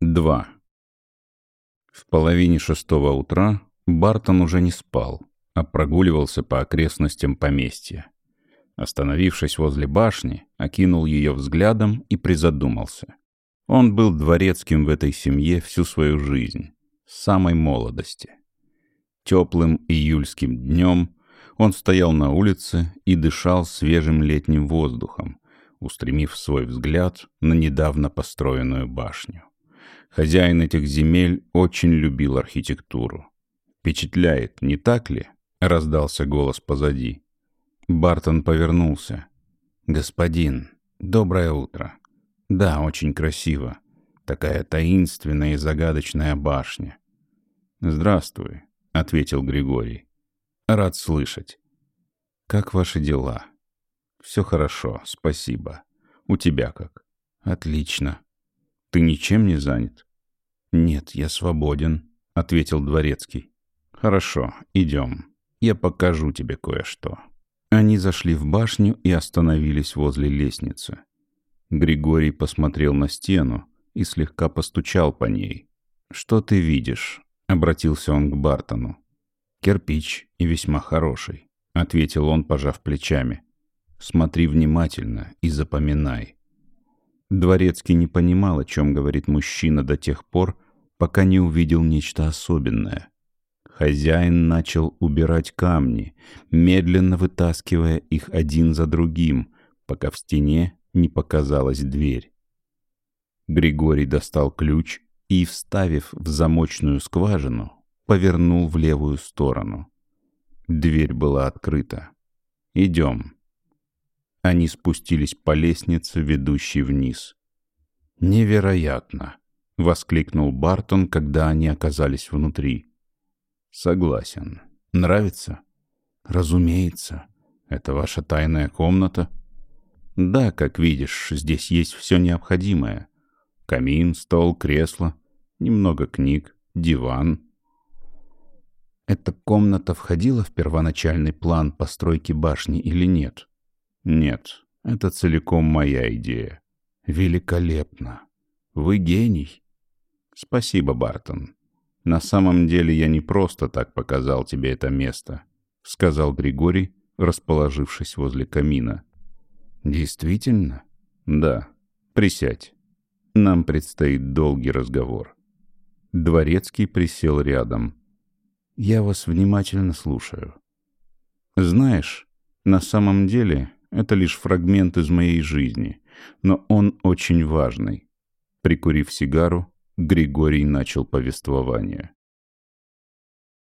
2. В половине шестого утра Бартон уже не спал, а прогуливался по окрестностям поместья. Остановившись возле башни, окинул ее взглядом и призадумался. Он был дворецким в этой семье всю свою жизнь, с самой молодости. Теплым июльским днем он стоял на улице и дышал свежим летним воздухом, устремив свой взгляд на недавно построенную башню. Хозяин этих земель очень любил архитектуру. «Впечатляет, не так ли?» — раздался голос позади. Бартон повернулся. «Господин, доброе утро. Да, очень красиво. Такая таинственная и загадочная башня». «Здравствуй», — ответил Григорий. «Рад слышать. Как ваши дела?» «Все хорошо, спасибо. У тебя как?» «Отлично. Ты ничем не занят?» «Нет, я свободен», — ответил Дворецкий. «Хорошо, идем. Я покажу тебе кое-что». Они зашли в башню и остановились возле лестницы. Григорий посмотрел на стену и слегка постучал по ней. «Что ты видишь?» — обратился он к Бартону. «Кирпич и весьма хороший», — ответил он, пожав плечами. «Смотри внимательно и запоминай». Дворецкий не понимал, о чем говорит мужчина до тех пор, пока не увидел нечто особенное. Хозяин начал убирать камни, медленно вытаскивая их один за другим, пока в стене не показалась дверь. Григорий достал ключ и, вставив в замочную скважину, повернул в левую сторону. Дверь была открыта. «Идем». Они спустились по лестнице, ведущей вниз. «Невероятно!» — воскликнул Бартон, когда они оказались внутри. Согласен. Нравится? Разумеется. Это ваша тайная комната? Да, как видишь, здесь есть все необходимое. Камин, стол, кресло, немного книг, диван. Эта комната входила в первоначальный план постройки башни или нет? Нет, это целиком моя идея. Великолепно. Вы гений. Спасибо, Бартон. «На самом деле я не просто так показал тебе это место», — сказал Григорий, расположившись возле камина. «Действительно?» «Да. Присядь. Нам предстоит долгий разговор». Дворецкий присел рядом. «Я вас внимательно слушаю». «Знаешь, на самом деле это лишь фрагмент из моей жизни, но он очень важный». Прикурив сигару, Григорий начал повествование.